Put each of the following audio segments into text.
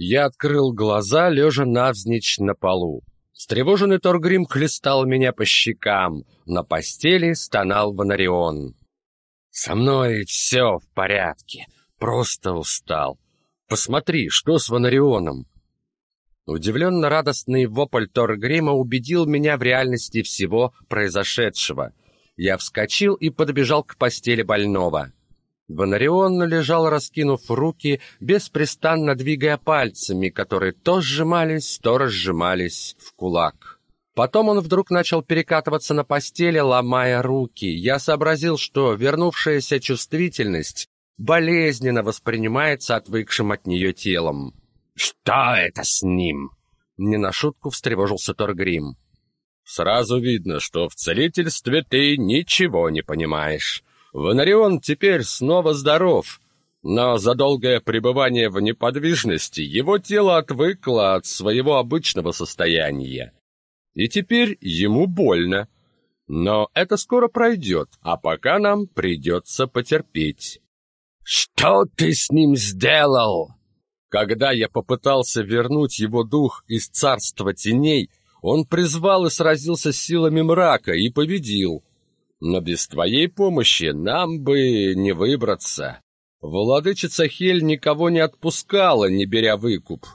Я открыл глаза, лежа навзничь на полу. Встревоженный Торгрим хлестал меня по щекам. На постели стонал Ванарион. «Со мной все в порядке. Просто устал. Посмотри, что с Ванарионом?» Удивленно радостный вопль Торгрима убедил меня в реальности всего произошедшего. Я вскочил и подбежал к постели больного. Бонарион лежал, раскинув руки, беспрестанно двигая пальцами, которые то сжимались, то разжимались в кулак. Потом он вдруг начал перекатываться на постели, ломая руки. Я сообразил, что вернувшаяся чувствительность болезненно воспринимается отвыкшим от нее телом. «Что это с ним?» Не на шутку встревожился Торгрим. «Сразу видно, что в целительстве ты ничего не понимаешь. Ванарион теперь снова здоров, но за долгое пребывание в неподвижности его тело отвыкло от своего обычного состояния. И теперь ему больно. Но это скоро пройдет, а пока нам придется потерпеть. «Что ты с ним сделал?» Когда я попытался вернуть его дух из царства теней, он призвал и сразился с силами мрака и победил. Но без твоей помощи нам бы не выбраться. Владычица Хель никого не отпускала, не беря выкуп.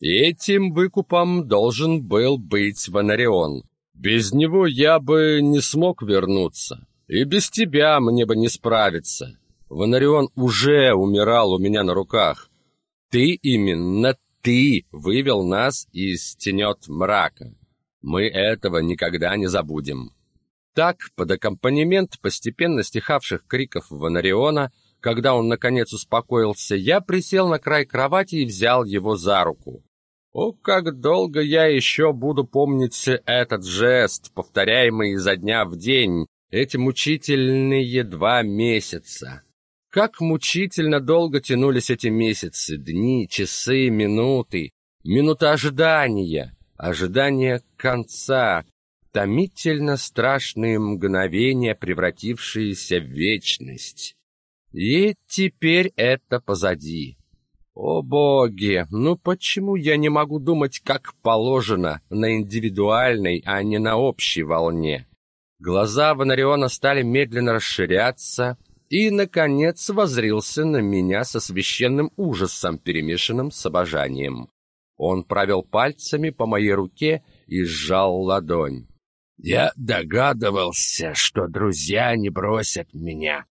Этим выкупом должен был быть Ванарион. Без него я бы не смог вернуться. И без тебя мне бы не справиться. Ванарион уже умирал у меня на руках. Ты именно ты вывел нас из тенет мрака. Мы этого никогда не забудем. Так, под аккомпанемент постепенно стихавших криков Ванариона, когда он наконец успокоился, я присел на край кровати и взял его за руку. О, как долго я еще буду помнить этот жест, повторяемый изо дня в день, эти мучительные два месяца. Как мучительно долго тянулись эти месяцы, дни, часы, минуты, минуты ожидания, ожидания конца, томительно страшные мгновения, превратившиеся в вечность. И теперь это позади. О боги, ну почему я не могу думать как положено, на индивидуальной, а не на общей волне? Глаза Ванариона стали медленно расширяться, и, наконец, возрился на меня со священным ужасом, перемешанным с обожанием. Он провел пальцами по моей руке и сжал ладонь. Я догадывался, что друзья не бросят меня.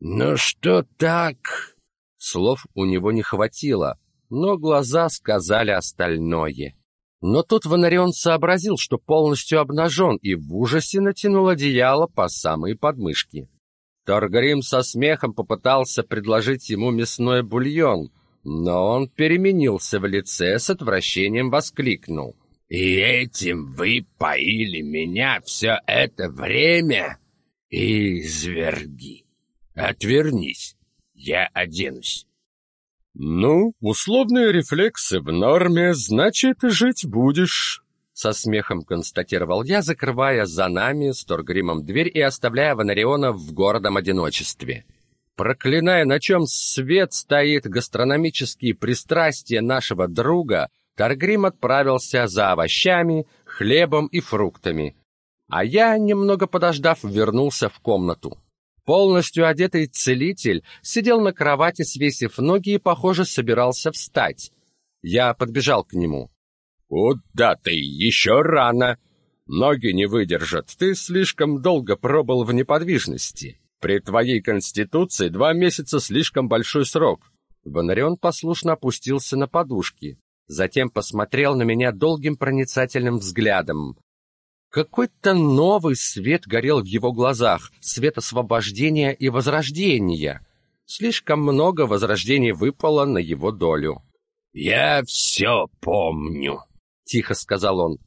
Но что так? Слов у него не хватило, но глаза сказали остальное. Но тут Ванарион сообразил, что полностью обнажен, и в ужасе натянул одеяло по самые подмышки. Торгрим со смехом попытался предложить ему мясной бульон, но он переменился в лице, с отвращением воскликнул. И этим вы поили меня все это время? Изверги! Отвернись, я оденусь. Ну, условные рефлексы в норме, значит, жить будешь. Со смехом констатировал я, закрывая за нами с Торгримом дверь и оставляя Ванариона в городом одиночестве. Проклиная, на чем свет стоит гастрономические пристрастия нашего друга, Таргрим отправился за овощами, хлебом и фруктами, а я, немного подождав, вернулся в комнату. Полностью одетый целитель сидел на кровати, свесив ноги и, похоже, собирался встать. Я подбежал к нему. «Куда ты? Еще рано! Ноги не выдержат, ты слишком долго пробыл в неподвижности. При твоей конституции два месяца слишком большой срок». Бонарион послушно опустился на подушки затем посмотрел на меня долгим проницательным взглядом. Какой-то новый свет горел в его глазах, свет освобождения и возрождения. Слишком много возрождений выпало на его долю. «Я все помню», — тихо сказал он.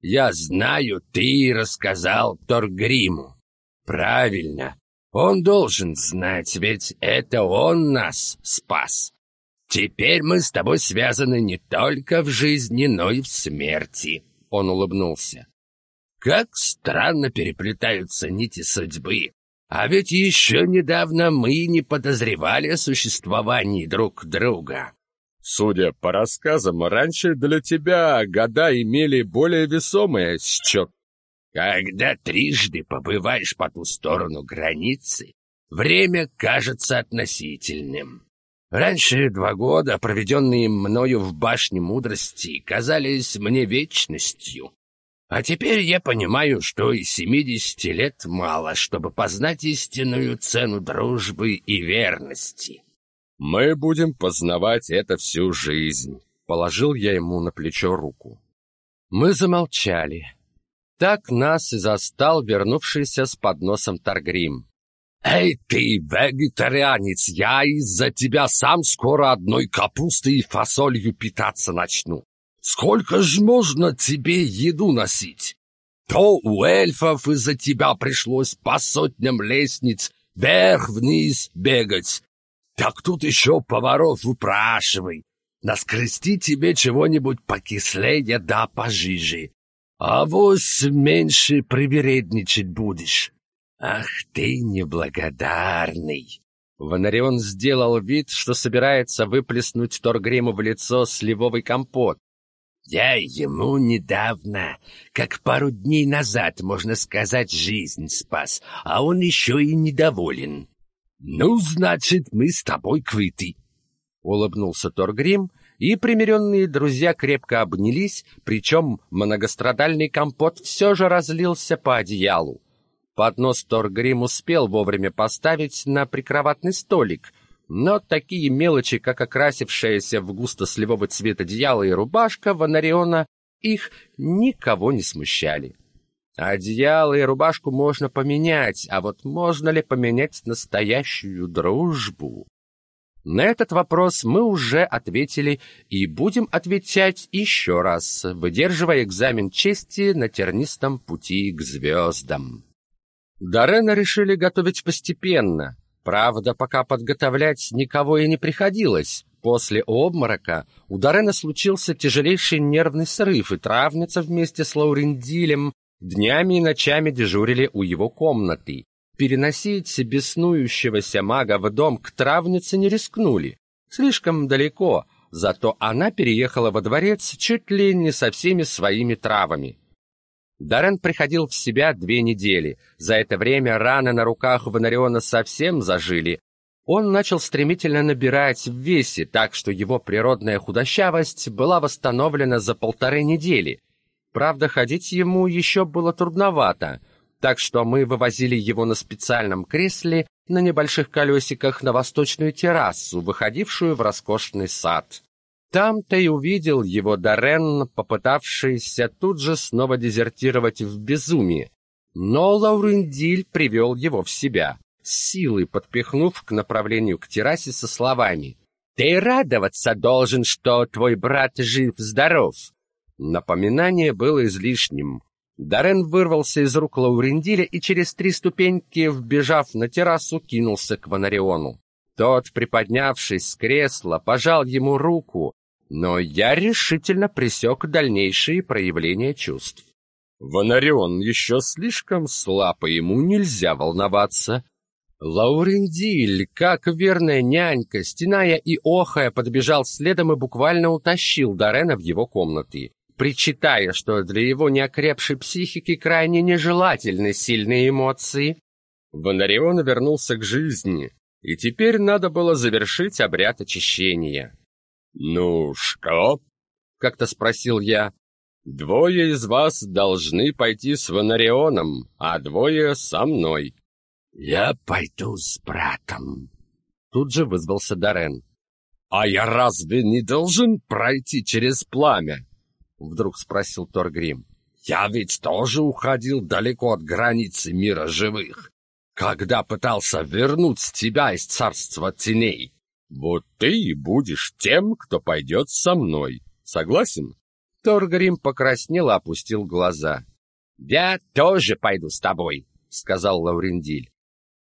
«Я знаю, ты рассказал Торгриму. Правильно, он должен знать, ведь это он нас спас. Теперь мы с тобой связаны не только в жизни, но и в смерти. Он улыбнулся. Как странно переплетаются нити судьбы. А ведь еще недавно мы не подозревали о существовании друг друга. Судя по рассказам, раньше для тебя года имели более весомый счет. Когда трижды побываешь по ту сторону границы, время кажется относительным. Раньше два года, проведенные мною в башне мудрости, казались мне вечностью. А теперь я понимаю, что и семидесяти лет мало, чтобы познать истинную цену дружбы и верности. Мы будем познавать это всю жизнь. Положил я ему на плечо руку. Мы замолчали. Так нас и застал вернувшийся с подносом Таргрим. «Эй ты, вегетарианец, я из-за тебя сам скоро одной капустой и фасолью питаться начну. Сколько ж можно тебе еду носить? То у эльфов из-за тебя пришлось по сотням лестниц вверх-вниз бегать. Так тут еще поваров выпрашивай. Наскрести тебе чего-нибудь покислее да пожиже. А вось меньше привередничать будешь. Ах ты неблагодарный!» Ванарион сделал вид, что собирается выплеснуть Торгриму в лицо сливовый компот. «Я ему недавно, как пару дней назад, можно сказать, жизнь спас, а он еще и недоволен. Ну, значит, мы с тобой квиты!» Улыбнулся Торгрим, и примиренные друзья крепко обнялись, причем многострадальный компот все же разлился по одеялу. Поднос Торгрим успел вовремя поставить на прикроватный столик, но такие мелочи, как окрасившаяся в густо сливовый цвет одеяло и рубашка Ванариона, их никого не смущали. Одеяло и рубашку можно поменять, а вот можно ли поменять настоящую дружбу? На этот вопрос мы уже ответили и будем отвечать еще раз, выдерживая экзамен чести на тернистом пути к звездам. Дорена решили готовить постепенно. Правда, пока подготовлять никого и не приходилось. После обморока у Дорена случился тяжелейший нервный срыв, и травница вместе с Лаурендилем днями и ночами дежурили у его комнаты. Переносить беснующегося мага в дом к травнице не рискнули. Слишком далеко, зато она переехала во дворец чуть ли не со всеми своими травами. Даррен приходил в себя две недели. За это время раны на руках Ванариона совсем зажили. Он начал стремительно набирать в весе, так что его природная худощавость была восстановлена за полторы недели. Правда, ходить ему еще было трудновато, так что мы вывозили его на специальном кресле на небольших колесиках на восточную террасу, выходившую в роскошный сад. Там-то и увидел его Дорен, попытавшийся тут же снова дезертировать в безумие. Но Лаурендиль привел его в себя, силой подпихнув к направлению к террасе со словами «Ты радоваться должен, что твой брат жив-здоров». Напоминание было излишним. Дорен вырвался из рук Лаурендиля и через три ступеньки, вбежав на террасу, кинулся к Ванариону. Тот, приподнявшись с кресла, пожал ему руку, но я решительно пресек дальнейшие проявления чувств. Вонарион еще слишком слаб, и ему нельзя волноваться. Лаурендиль, как верная нянька, стеная и охая, подбежал следом и буквально утащил Дорена в его комнаты, причитая, что для его неокрепшей психики крайне нежелательны сильные эмоции. Вонарион вернулся к жизни, и теперь надо было завершить обряд очищения. «Ну что?» — как-то спросил я. «Двое из вас должны пойти с Ванарионом, а двое со мной». «Я пойду с братом», — тут же вызвался Дорен. «А я разве не должен пройти через пламя?» — вдруг спросил Торгрим. «Я ведь тоже уходил далеко от границы мира живых, когда пытался вернуть тебя из царства теней. Вот ты и будешь тем, кто пойдет со мной. Согласен? Торгрим покраснел и опустил глаза. «Я тоже пойду с тобой», — сказал Лаурендиль.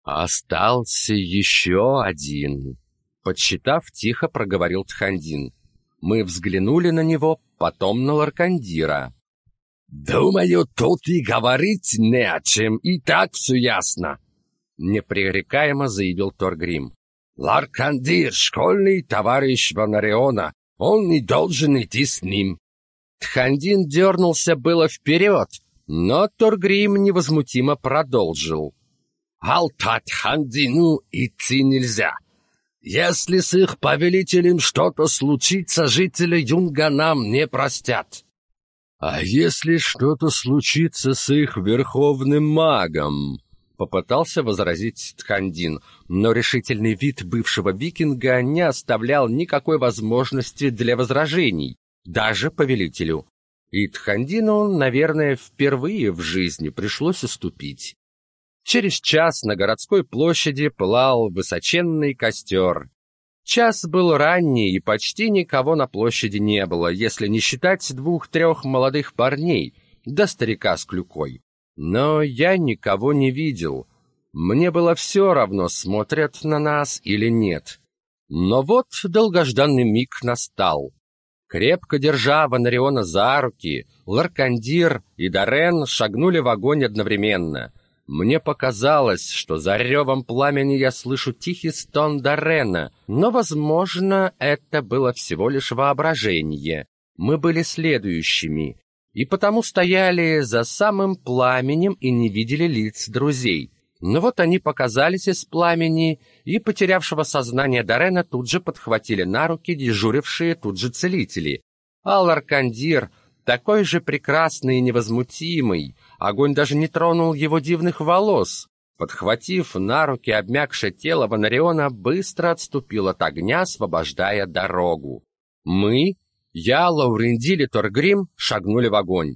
«Остался еще один», — подсчитав, тихо проговорил Тхандин. Мы взглянули на него, потом на Ларкандира. «Думаю, тут и говорить не о чем, и так все ясно», — непререкаемо заявил Торгрим. Ларкандир, школьный товарищ Ванариона, Он не должен идти с ним. Тхандин дернулся было вперед, но Торгрим невозмутимо продолжил. «Алта Тхандину идти нельзя. Если с их повелителем что-то случится, жители Юнга нам не простят». «А если что-то случится с их верховным магом?» Попытался возразить Тхандин, но решительный вид бывшего викинга не оставлял никакой возможности для возражений, даже повелителю. И Тхандину, наверное, впервые в жизни пришлось уступить. Через час на городской площади пылал высоченный костер. Час был ранний, и почти никого на площади не было, если не считать двух-трех молодых парней, да старика с клюкой. Но я никого не видел. Мне было все равно, смотрят на нас или нет. Но вот долгожданный миг настал. Крепко держа Ванариона за руки, Ларкандир и Дарен шагнули в огонь одновременно. Мне показалось, что за ревом пламени я слышу тихий стон Дарена, но, возможно, это было всего лишь воображение. Мы были следующими и потому стояли за самым пламенем и не видели лиц друзей. Но вот они показались из пламени, и потерявшего сознание Дарена тут же подхватили на руки дежурившие тут же целители. Аллар-Кандир, такой же прекрасный и невозмутимый, огонь даже не тронул его дивных волос. Подхватив на руки обмякшее тело Ванариона, быстро отступил от огня, освобождая дорогу. Мы, я, Лаурендиль и Торгрим шагнули в огонь.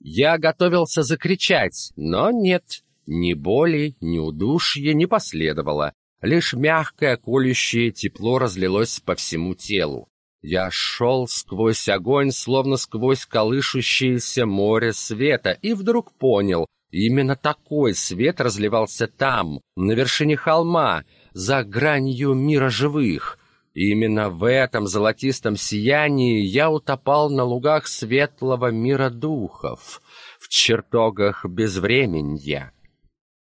Я готовился закричать, но нет, ни боли, ни удушья не последовало. Лишь мягкое колющее тепло разлилось по всему телу. Я шел сквозь огонь, словно сквозь колышущееся море света, и вдруг понял, именно такой свет разливался там, на вершине холма, за гранью мира живых — именно в этом золотистом сиянии я утопал на лугах светлого мира духов, в чертогах безвременья.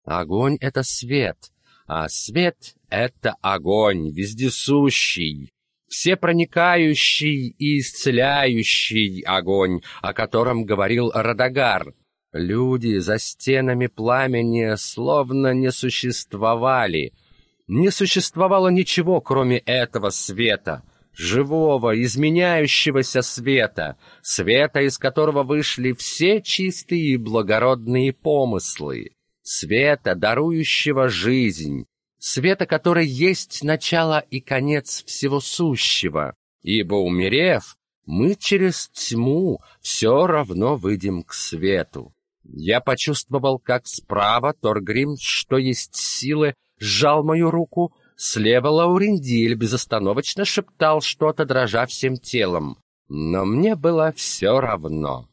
Огонь — это свет, а свет — это огонь, вездесущий, всепроникающий и исцеляющий огонь, о котором говорил Радагар. Люди за стенами пламени словно не существовали — не существовало ничего, кроме этого света, живого, изменяющегося света, света, из которого вышли все чистые и благородные помыслы, света, дарующего жизнь, света, который есть начало и конец всего сущего, ибо, умерев, мы через тьму все равно выйдем к свету. Я почувствовал, как справа Торгрим, что есть силы, сжал мою руку, слева Лаурендиль безостановочно шептал что-то, дрожа всем телом. Но мне было все равно.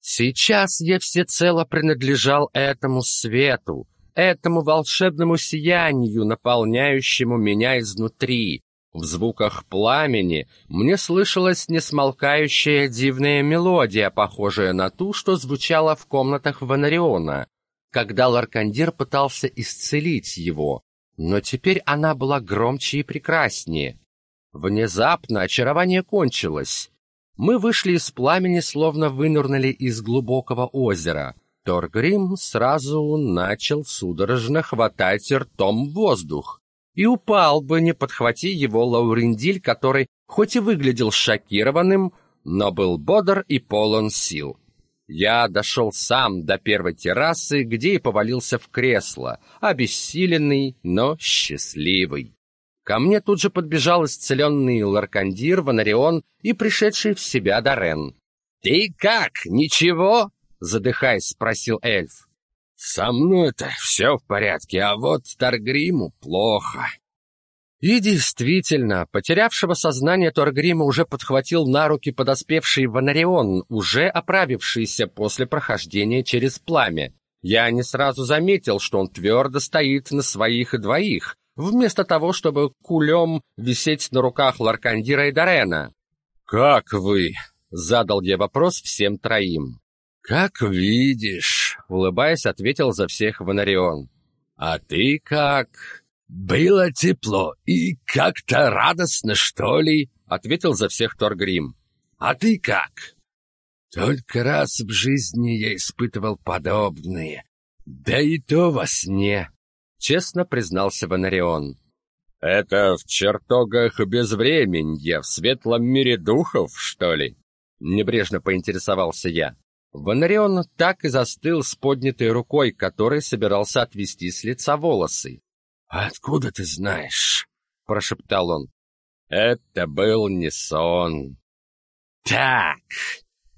Сейчас я всецело принадлежал этому свету, этому волшебному сиянию, наполняющему меня изнутри. В звуках пламени мне слышалась несмолкающая дивная мелодия, похожая на ту, что звучала в комнатах Ванариона когда Ларкандир пытался исцелить его, но теперь она была громче и прекраснее. Внезапно очарование кончилось. Мы вышли из пламени, словно вынырнули из глубокого озера. Торгрим сразу начал судорожно хватать ртом воздух. И упал бы, не подхвати его Лаурендиль, который хоть и выглядел шокированным, но был бодр и полон сил. Я дошел сам до первой террасы, где и повалился в кресло, обессиленный, но счастливый. Ко мне тут же подбежал исцеленный Ларкандир, Ванарион и пришедший в себя Дарен. «Ты как, ничего?» — задыхаясь, спросил эльф. «Со мной-то все в порядке, а вот Таргриму плохо», и действительно, потерявшего сознание Торгрима уже подхватил на руки подоспевший Ванарион, уже оправившийся после прохождения через пламя. Я не сразу заметил, что он твердо стоит на своих двоих, вместо того, чтобы кулем висеть на руках Ларкандира и Дарена. «Как вы?» — задал я вопрос всем троим. «Как видишь», — улыбаясь, ответил за всех Ванарион. «А ты как?» «Было тепло и как-то радостно, что ли?» ответил за всех Торгрим. А ты как? Только раз в жизни я испытывал подобное. Да и то во сне, честно признался Ванарион. Это в чертогах безвременья, в светлом мире духов, что ли? Небрежно поинтересовался я. Ванарион так и застыл с поднятой рукой, которой собирался отвести с лица волосы. «Откуда ты знаешь?» — прошептал он. «Это был не сон». «Так,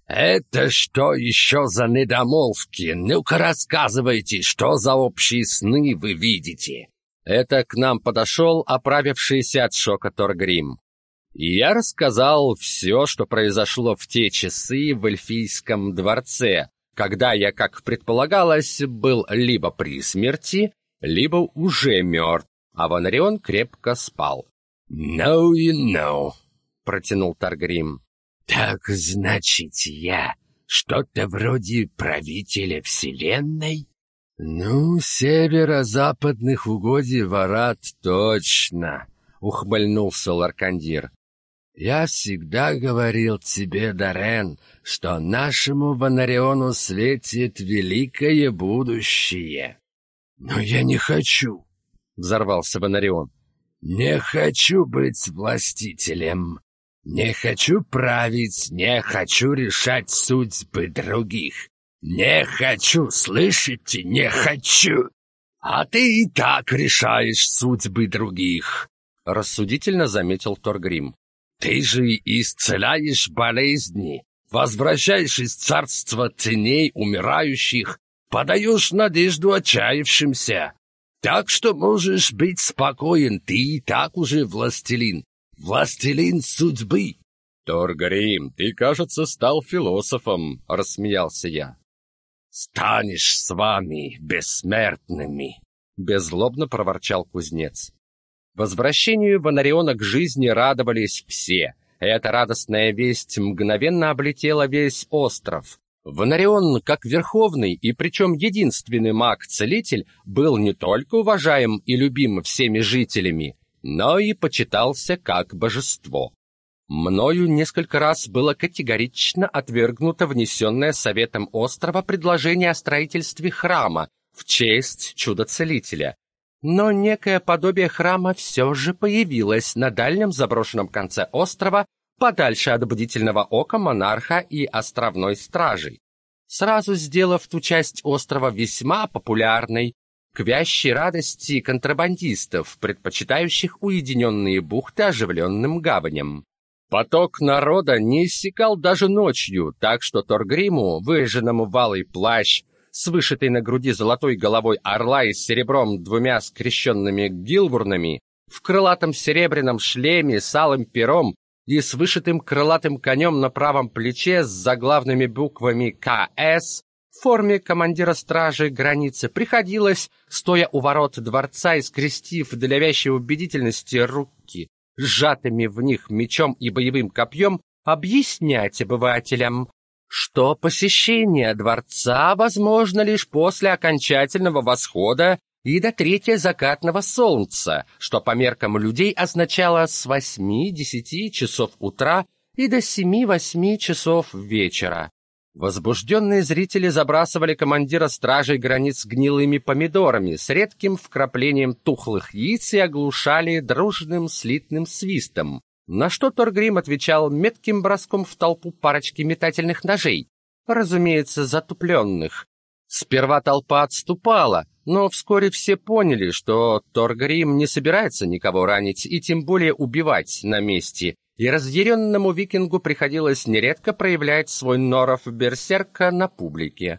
это что еще за недомолвки? Ну-ка рассказывайте, что за общие сны вы видите?» Это к нам подошел оправившийся от шока Торгрим. И я рассказал все, что произошло в те часы в Эльфийском дворце, когда я, как предполагалось, был либо при смерти, либо уже мертв, а Ванарион крепко спал. «No you know», — протянул Таргрим. «Так, значит, я что-то вроде правителя Вселенной?» «Ну, северо-западных угодий ворот точно», — ухмыльнулся Ларкандир. «Я всегда говорил тебе, Дарен, что нашему Ванариону светит великое будущее». «Но я не хочу», — взорвался Ванарион. «Не хочу быть властителем. Не хочу править, не хочу решать судьбы других. Не хочу, слышите, не хочу. А ты и так решаешь судьбы других», — рассудительно заметил Торгрим. «Ты же исцеляешь болезни, возвращаешь из царства теней умирающих, подаешь надежду отчаявшимся. Так что можешь быть спокоен, ты и так уже властелин, властелин судьбы. Торгрим, ты, кажется, стал философом, рассмеялся я. Станешь с вами бессмертными, беззлобно проворчал кузнец. Возвращению Ванариона к жизни радовались все. Эта радостная весть мгновенно облетела весь остров. Ванарион, как верховный и причем единственный маг-целитель, был не только уважаем и любим всеми жителями, но и почитался как божество. Мною несколько раз было категорично отвергнуто внесенное Советом острова предложение о строительстве храма в честь чудо-целителя. Но некое подобие храма все же появилось на дальнем заброшенном конце острова подальше от бдительного ока монарха и островной стражи, сразу сделав ту часть острова весьма популярной, к вящей радости контрабандистов, предпочитающих уединенные бухты оживленным гаваням. Поток народа не иссякал даже ночью, так что Торгриму, выжженному валый плащ, с вышитой на груди золотой головой орла и серебром двумя скрещенными гилбурнами, в крылатом серебряном шлеме с алым пером и с вышитым крылатым конем на правом плече с заглавными буквами «КС» в форме командира стражи границы приходилось, стоя у ворот дворца и скрестив для вящей убедительности руки, сжатыми в них мечом и боевым копьем, объяснять обывателям, что посещение дворца возможно лишь после окончательного восхода и до третьего закатного солнца, что по меркам людей означало с 8-10 часов утра и до 7-8 часов вечера. Возбужденные зрители забрасывали командира стражей границ гнилыми помидорами с редким вкраплением тухлых яиц и оглушали дружным слитным свистом, на что Торгрим отвечал метким броском в толпу парочки метательных ножей, разумеется, затупленных. Сперва толпа отступала, но вскоре все поняли, что Торгрим не собирается никого ранить и тем более убивать на месте, и разъяренному викингу приходилось нередко проявлять свой норов берсерка на публике.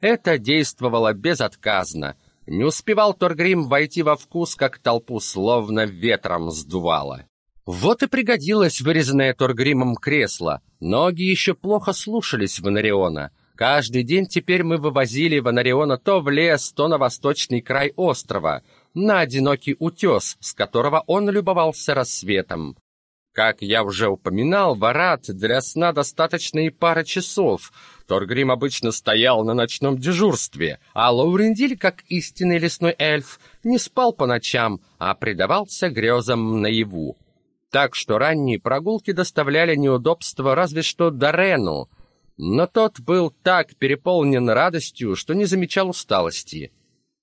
Это действовало безотказно. Не успевал Торгрим войти во вкус, как толпу словно ветром сдувало. Вот и пригодилось вырезанное Торгримом кресло. Ноги еще плохо слушались Ванариона. Каждый день теперь мы вывозили Ванариона то в лес, то на восточный край острова, на одинокий утес, с которого он любовался рассветом. Как я уже упоминал, Варат для сна достаточно и пары часов. Торгрим обычно стоял на ночном дежурстве, а Лаурендиль, как истинный лесной эльф, не спал по ночам, а предавался грезам наяву. Так что ранние прогулки доставляли неудобства разве что Дорену, но тот был так переполнен радостью, что не замечал усталости.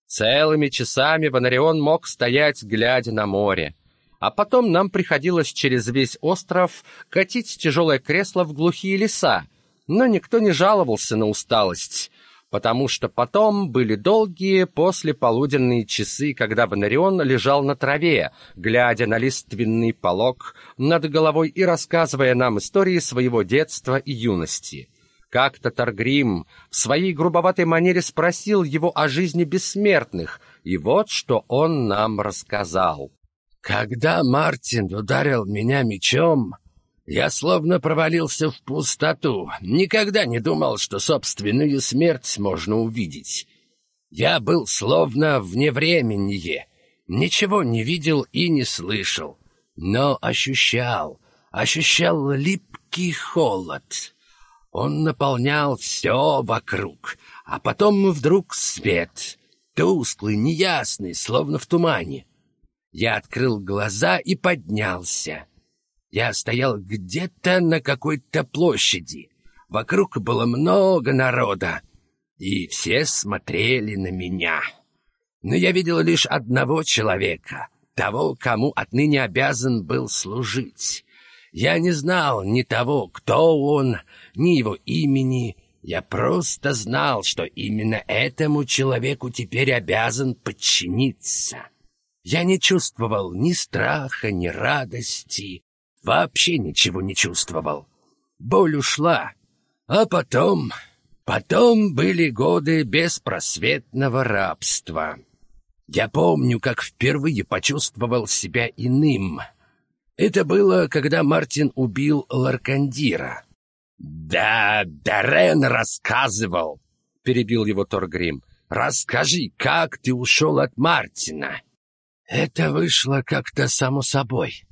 Целыми часами Ванарион мог стоять, глядя на море. А потом нам приходилось через весь остров катить тяжелое кресло в глухие леса, но никто не жаловался на усталость, потому что потом были долгие послеполуденные часы, когда Ванарион лежал на траве, глядя на лиственный полог над головой и рассказывая нам истории своего детства и юности. Как-то Таргрим в своей грубоватой манере спросил его о жизни бессмертных, и вот что он нам рассказал. «Когда Мартин ударил меня мечом, я словно провалился в пустоту. Никогда не думал, что собственную смерть можно увидеть. Я был словно вне времени, ничего не видел и не слышал, но ощущал, ощущал липкий холод». Он наполнял все вокруг, а потом вдруг свет, тусклый, неясный, словно в тумане. Я открыл глаза и поднялся. Я стоял где-то на какой-то площади. Вокруг было много народа, и все смотрели на меня. Но я видел лишь одного человека, того, кому отныне обязан был служить. Я не знал ни того, кто он, ни его имени. Я просто знал, что именно этому человеку теперь обязан подчиниться. Я не чувствовал ни страха, ни радости, вообще ничего не чувствовал. Боль ушла, а потом... Потом были годы беспросветного рабства. Я помню, как впервые почувствовал себя иным — это было, когда Мартин убил Ларкандира. «Да, Дарен рассказывал», — перебил его Торгрим. «Расскажи, как ты ушел от Мартина?» Это вышло как-то само собой.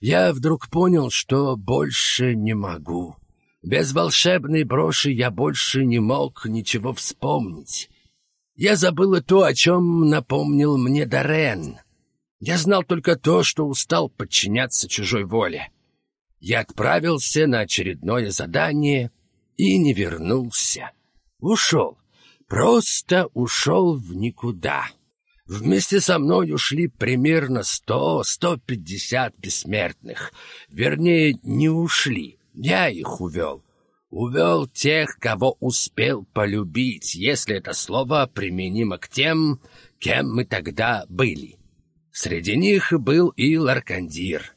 Я вдруг понял, что больше не могу. Без волшебной броши я больше не мог ничего вспомнить. Я забыл то, о чем напомнил мне Дарен. Я знал только то, что устал подчиняться чужой воле. Я отправился на очередное задание и не вернулся. Ушел. Просто ушел в никуда. Вместе со мной ушли примерно сто-сто пятьдесят бессмертных. Вернее, не ушли. Я их увел. Увел тех, кого успел полюбить, если это слово применимо к тем, кем мы тогда были. Среди них был и Ларкандир.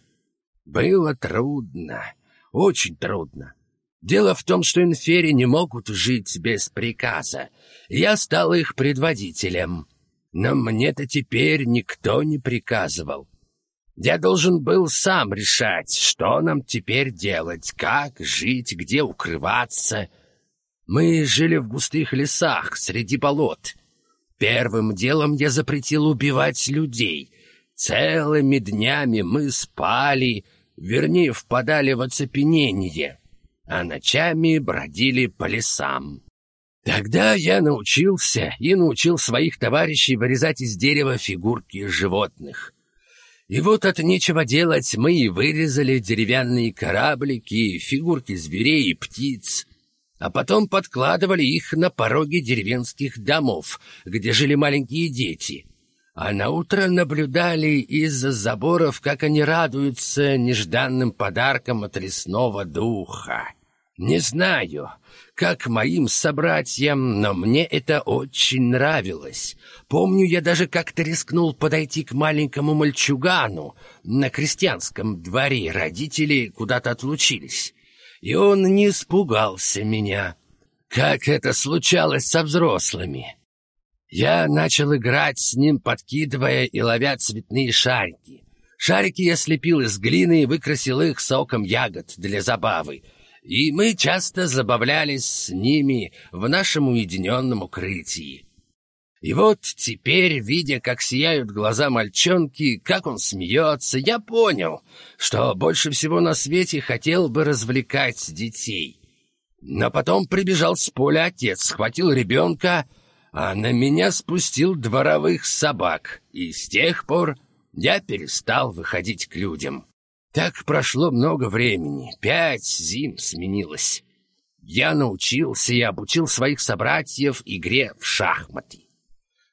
Было трудно, очень трудно. Дело в том, что инфери не могут жить без приказа. Я стал их предводителем. Но мне-то теперь никто не приказывал. Я должен был сам решать, что нам теперь делать, как жить, где укрываться. Мы жили в густых лесах, среди болот. Первым делом я запретил убивать людей — Целыми днями мы спали, вернее, впадали в оцепенение, а ночами бродили по лесам. Тогда я научился и научил своих товарищей вырезать из дерева фигурки животных. И вот от нечего делать мы и вырезали деревянные кораблики, фигурки зверей и птиц, а потом подкладывали их на пороги деревенских домов, где жили маленькие дети — а на утро наблюдали из-за заборов, как они радуются нежданным подаркам от лесного духа. Не знаю, как моим собратьям, но мне это очень нравилось. Помню, я даже как-то рискнул подойти к маленькому мальчугану на крестьянском дворе. Родители куда-то отлучились, и он не испугался меня. Как это случалось со взрослыми? Я начал играть с ним, подкидывая и ловя цветные шарики. Шарики я слепил из глины и выкрасил их соком ягод для забавы. И мы часто забавлялись с ними в нашем уединенном укрытии. И вот теперь, видя, как сияют глаза мальчонки, как он смеется, я понял, что больше всего на свете хотел бы развлекать детей. Но потом прибежал с поля отец, схватил ребенка а на меня спустил дворовых собак, и с тех пор я перестал выходить к людям. Так прошло много времени, пять зим сменилось. Я научился и обучил своих собратьев игре в шахматы.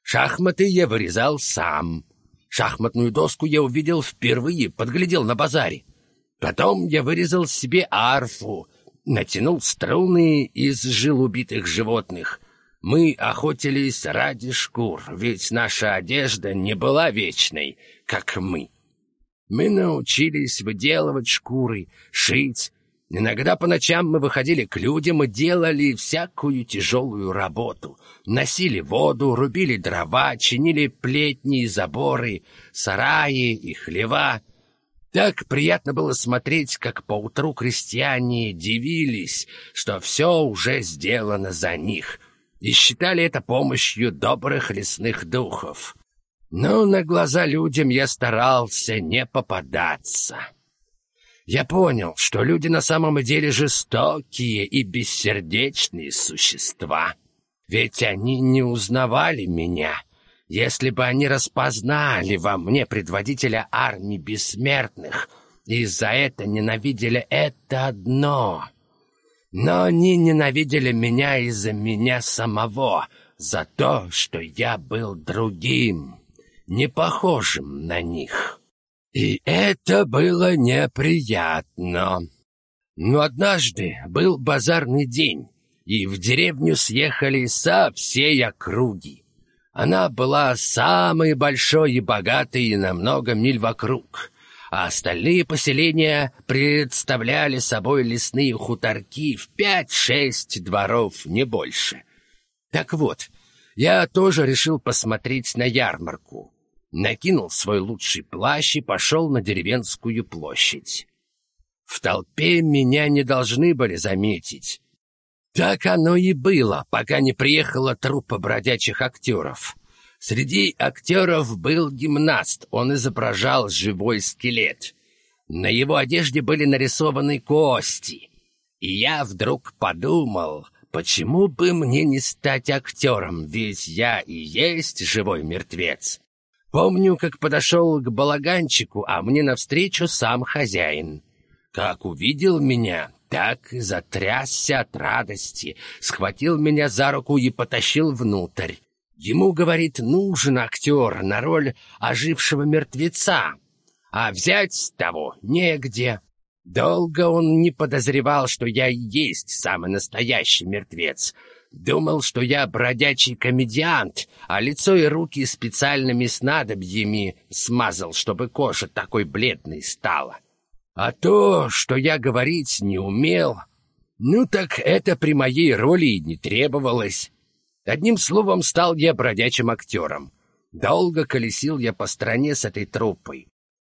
Шахматы я вырезал сам. Шахматную доску я увидел впервые, подглядел на базаре. Потом я вырезал себе арфу, натянул струны из жил убитых животных. Мы охотились ради шкур, ведь наша одежда не была вечной, как мы. Мы научились выделывать шкуры, шить. Иногда по ночам мы выходили к людям и делали всякую тяжелую работу. Носили воду, рубили дрова, чинили плетни и заборы, сараи и хлева. Так приятно было смотреть, как поутру крестьяне дивились, что все уже сделано за них, и считали это помощью добрых лесных духов. Но на глаза людям я старался не попадаться. Я понял, что люди на самом деле жестокие и бессердечные существа. Ведь они не узнавали меня. Если бы они распознали во мне предводителя армии бессмертных, и за это ненавидели это одно. Но они ненавидели меня из-за меня самого, за то, что я был другим не похожим на них. И это было неприятно. Но однажды был базарный день, и в деревню съехали со всей округи. Она была самой большой и богатой на много миль вокруг, а остальные поселения представляли собой лесные хуторки в пять-шесть дворов, не больше. Так вот, я тоже решил посмотреть на ярмарку накинул свой лучший плащ и пошел на деревенскую площадь. В толпе меня не должны были заметить. Так оно и было, пока не приехала труппа бродячих актеров. Среди актеров был гимнаст, он изображал живой скелет. На его одежде были нарисованы кости. И я вдруг подумал, почему бы мне не стать актером, ведь я и есть живой мертвец. Помню, как подошел к балаганчику, а мне навстречу сам хозяин. Как увидел меня, так затрясся от радости, схватил меня за руку и потащил внутрь. Ему, говорит, нужен актер на роль ожившего мертвеца, а взять того негде. Долго он не подозревал, что я и есть самый настоящий мертвец — Думал, что я бродячий комедиант, а лицо и руки специальными снадобьями смазал, чтобы кожа такой бледной стала. А то, что я говорить не умел, ну так это при моей роли и не требовалось. Одним словом, стал я бродячим актером. Долго колесил я по стране с этой труппой.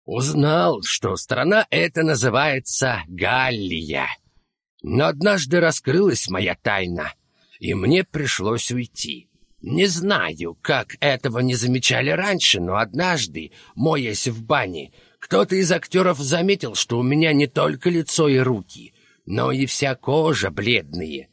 Узнал, что страна эта называется Галлия. Но однажды раскрылась моя тайна — и мне пришлось уйти. Не знаю, как этого не замечали раньше, но однажды, моясь в бане, кто-то из актеров заметил, что у меня не только лицо и руки, но и вся кожа бледные.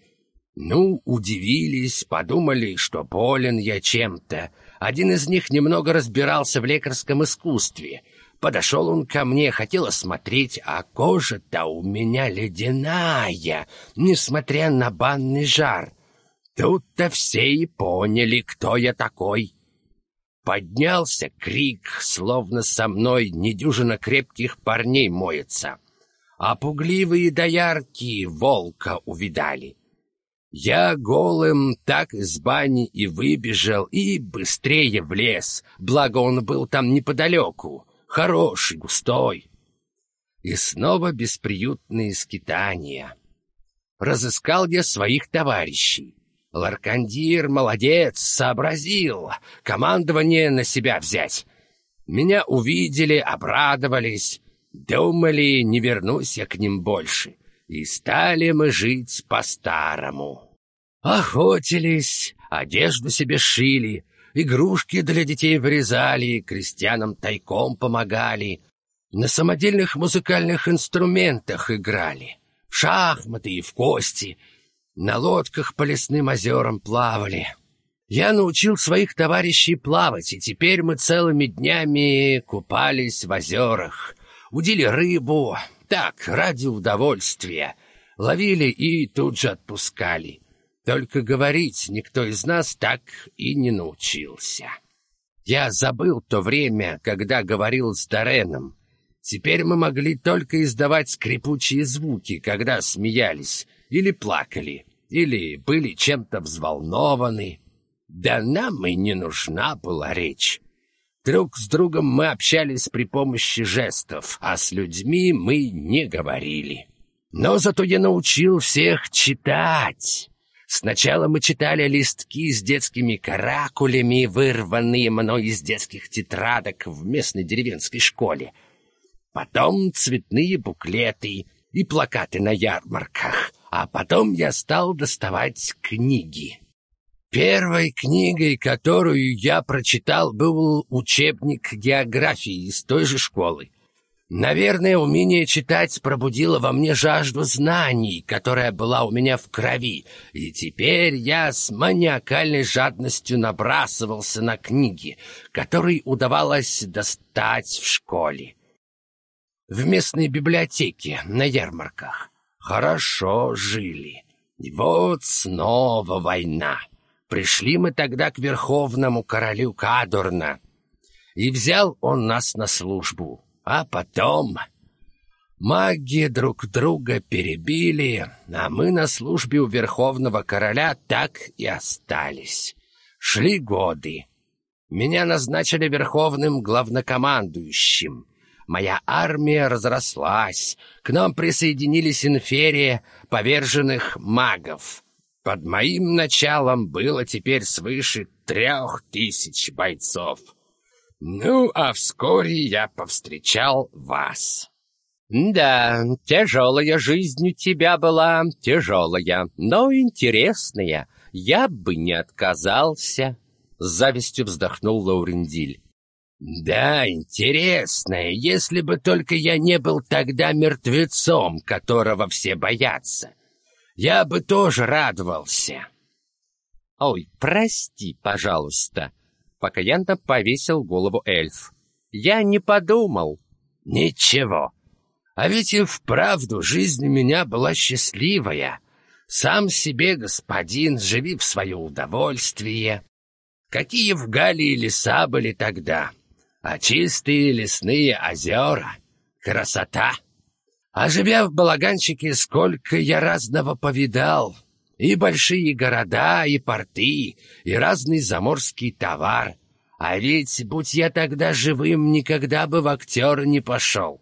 Ну, удивились, подумали, что болен я чем-то. Один из них немного разбирался в лекарском искусстве. Подошел он ко мне, хотел осмотреть, а кожа-то у меня ледяная, несмотря на банный жар. Тут-то все и поняли, кто я такой. Поднялся крик, словно со мной недюжина крепких парней моется. А пугливые доярки волка увидали. Я голым так из бани и выбежал, и быстрее в лес, благо он был там неподалеку, хороший, густой. И снова бесприютные скитания. Разыскал я своих товарищей. Ларкандир молодец, сообразил командование на себя взять. Меня увидели, обрадовались, думали, не вернусь я к ним больше. И стали мы жить по-старому. Охотились, одежду себе шили, игрушки для детей вырезали, крестьянам тайком помогали, на самодельных музыкальных инструментах играли, в шахматы и в кости — на лодках по лесным озерам плавали. Я научил своих товарищей плавать, и теперь мы целыми днями купались в озерах. Удили рыбу, так, ради удовольствия. Ловили и тут же отпускали. Только говорить никто из нас так и не научился. Я забыл то время, когда говорил с Дореном. Теперь мы могли только издавать скрипучие звуки, когда смеялись или плакали, или были чем-то взволнованы. Да нам и не нужна была речь. Друг с другом мы общались при помощи жестов, а с людьми мы не говорили. Но зато я научил всех читать. Сначала мы читали листки с детскими каракулями, вырванные мной из детских тетрадок в местной деревенской школе. Потом цветные буклеты и плакаты на ярмарках. А потом я стал доставать книги. Первой книгой, которую я прочитал, был учебник географии из той же школы. Наверное, умение читать пробудило во мне жажду знаний, которая была у меня в крови, и теперь я с маниакальной жадностью набрасывался на книги, которые удавалось достать в школе. В местной библиотеке, на ярмарках. Хорошо жили. И вот снова война. Пришли мы тогда к верховному королю Кадурна, и взял он нас на службу. А потом маги друг друга перебили, а мы на службе у верховного короля так и остались. Шли годы. Меня назначили верховным главнокомандующим. Моя армия разрослась. К нам присоединились инферия поверженных магов. Под моим началом было теперь свыше трех тысяч бойцов. Ну, а вскоре я повстречал вас. Да, тяжелая жизнь у тебя была, тяжелая, но интересная. Я бы не отказался. С завистью вздохнул Лаурендиль. Да, интересная, если бы только я не был тогда мертвецом, которого все боятся я бы тоже радовался. Ой, прости, пожалуйста. Покаянно повесил голову эльф. Я не подумал. Ничего. А ведь и вправду жизнь у меня была счастливая. Сам себе господин, живи в свое удовольствие. Какие в Галии леса были тогда, а чистые лесные озера. Красота! А живя в балаганчике, сколько я разного повидал. И большие города, и порты, и разный заморский товар. А ведь, будь я тогда живым, никогда бы в актер не пошел.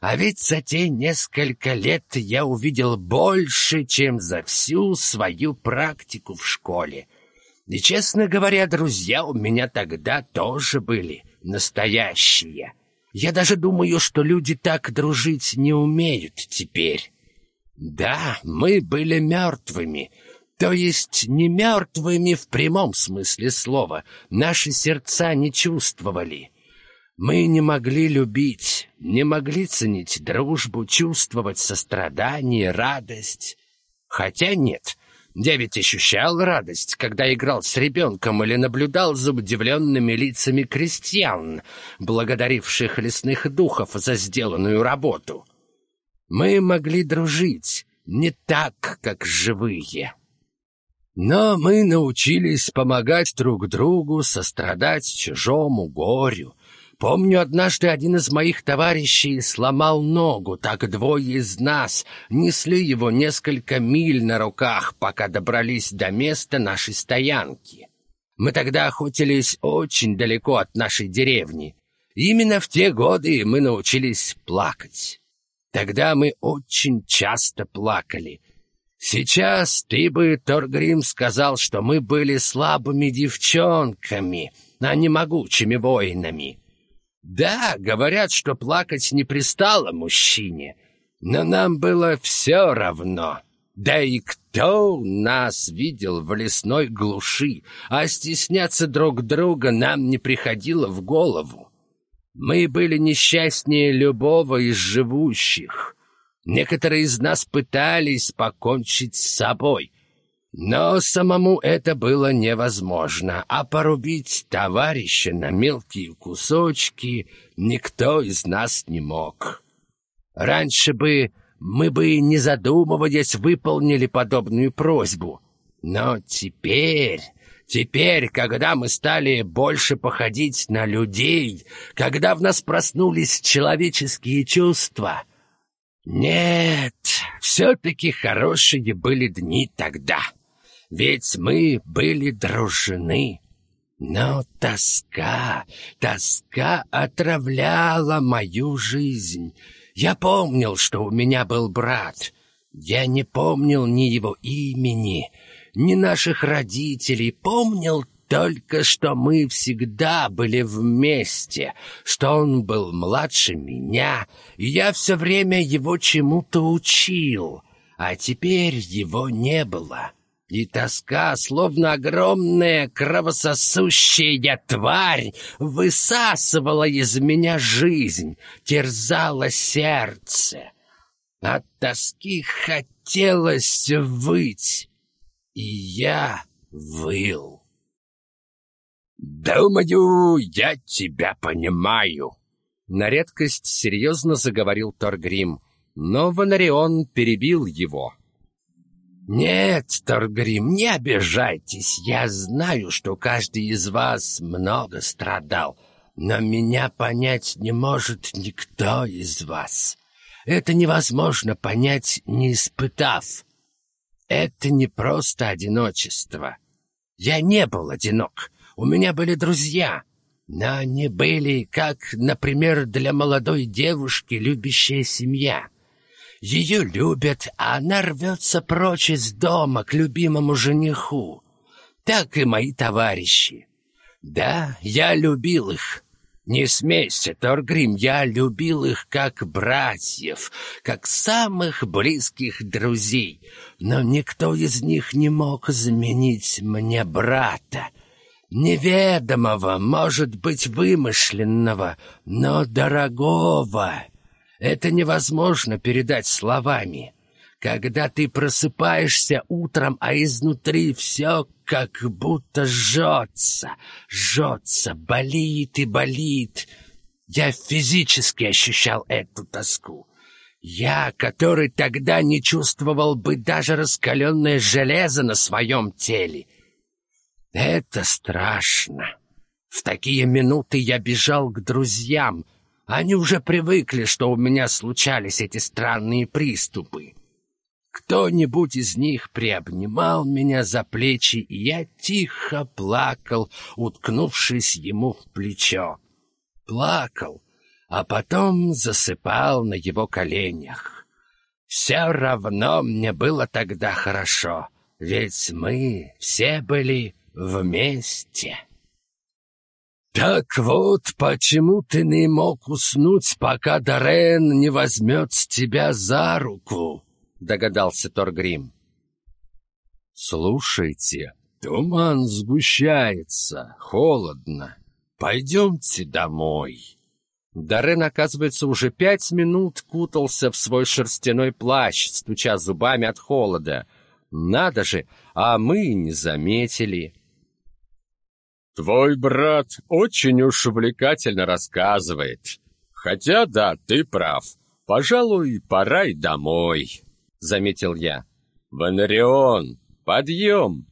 А ведь за те несколько лет я увидел больше, чем за всю свою практику в школе. И, честно говоря, друзья у меня тогда тоже были настоящие. Я даже думаю, что люди так дружить не умеют теперь. Да, мы были мертвыми, то есть не мертвыми в прямом смысле слова. Наши сердца не чувствовали. Мы не могли любить, не могли ценить дружбу, чувствовать сострадание, радость. Хотя нет, ведь ощущал радость, когда играл с ребенком или наблюдал за удивленными лицами крестьян, благодаривших лесных духов за сделанную работу. Мы могли дружить не так, как живые. Но мы научились помогать друг другу, сострадать чужому горю, Помню, однажды один из моих товарищей сломал ногу, так двое из нас несли его несколько миль на руках, пока добрались до места нашей стоянки. Мы тогда охотились очень далеко от нашей деревни. Именно в те годы мы научились плакать. Тогда мы очень часто плакали. Сейчас ты бы, Торгрим, сказал, что мы были слабыми девчонками, а не могучими воинами. Да, говорят, что плакать не пристало мужчине, но нам было все равно. Да и кто нас видел в лесной глуши, а стесняться друг друга нам не приходило в голову. Мы были несчастнее любого из живущих. Некоторые из нас пытались покончить с собой, но самому это было невозможно, а порубить товарища на мелкие кусочки никто из нас не мог. Раньше бы мы бы, не задумываясь, выполнили подобную просьбу. Но теперь, теперь, когда мы стали больше походить на людей, когда в нас проснулись человеческие чувства... Нет, все-таки хорошие были дни тогда, ведь мы были дружны. Но тоска, тоска отравляла мою жизнь. Я помнил, что у меня был брат. Я не помнил ни его имени, ни наших родителей. Помнил только, что мы всегда были вместе, что он был младше меня, и я все время его чему-то учил, а теперь его не было. И тоска, словно огромная кровососущая тварь, высасывала из меня жизнь, терзала сердце. От тоски хотелось выть, и я выл. «Думаю, я тебя понимаю», — на редкость серьезно заговорил Торгрим, но Ванарион перебил его. «Нет, Торгрим, не обижайтесь. Я знаю, что каждый из вас много страдал, но меня понять не может никто из вас. Это невозможно понять, не испытав. Это не просто одиночество. Я не был одинок. У меня были друзья, но они были, как, например, для молодой девушки любящая семья». Ее любят, а она рвется прочь из дома к любимому жениху. Так и мои товарищи. Да, я любил их. Не смейся, Торгрим, я любил их как братьев, как самых близких друзей. Но никто из них не мог заменить мне брата. Неведомого, может быть, вымышленного, но дорогого. Это невозможно передать словами. Когда ты просыпаешься утром, а изнутри все как будто жжется, жжется, болит и болит. Я физически ощущал эту тоску. Я, который тогда не чувствовал бы даже раскаленное железо на своем теле. Это страшно. В такие минуты я бежал к друзьям — они уже привыкли, что у меня случались эти странные приступы. Кто-нибудь из них приобнимал меня за плечи, и я тихо плакал, уткнувшись ему в плечо. Плакал, а потом засыпал на его коленях. Все равно мне было тогда хорошо, ведь мы все были вместе. «Так вот, почему ты не мог уснуть, пока Дорен не возьмет тебя за руку?» — догадался Торгрим. «Слушайте, туман сгущается, холодно. Пойдемте домой». Дорен, оказывается, уже пять минут кутался в свой шерстяной плащ, стуча зубами от холода. Надо же, а мы не заметили. Твой брат очень уж увлекательно рассказывает. Хотя, да, ты прав. Пожалуй, пора и домой, — заметил я. Ванарион, подъем,